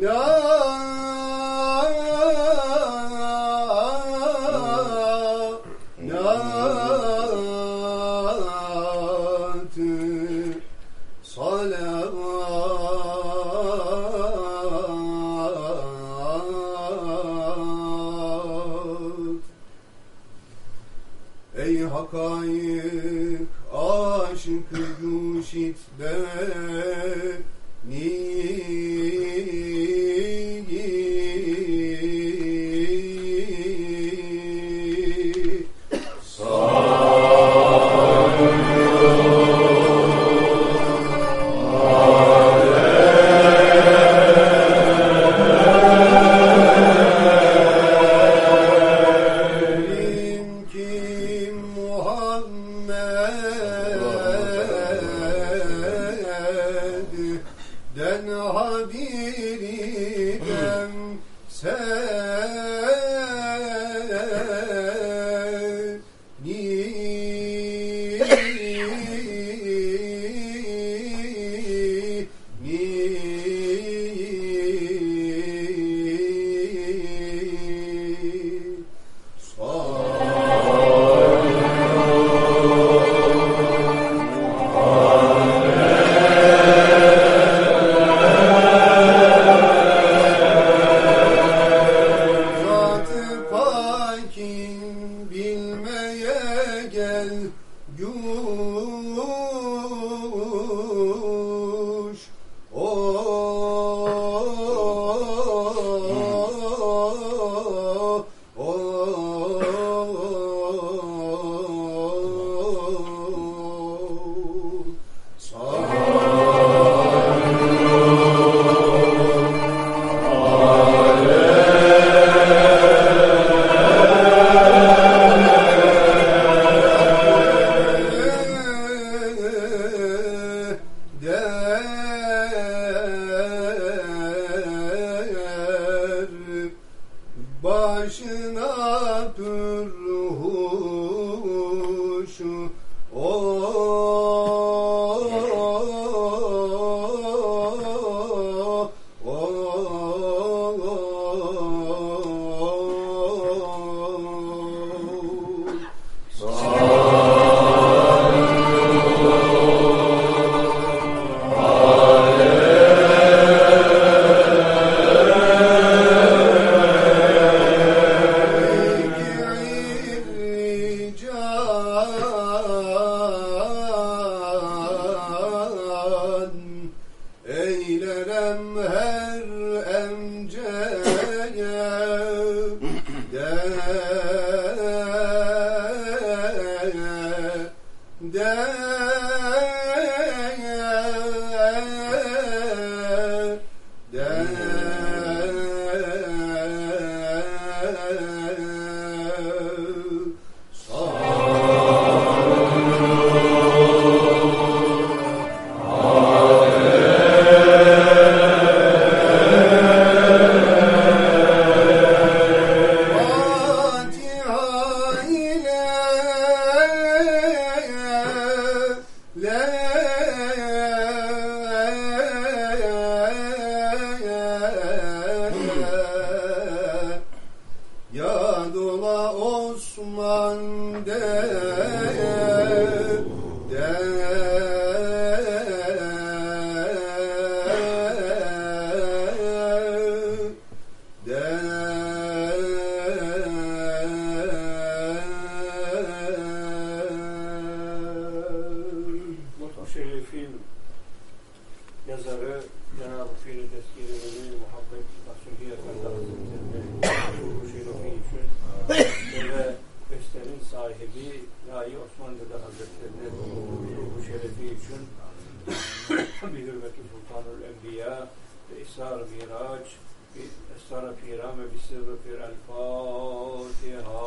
Ya hakayık aşık düşit beni den habiriden sen Esrar Piram ve Bisir Fir El Fatiha.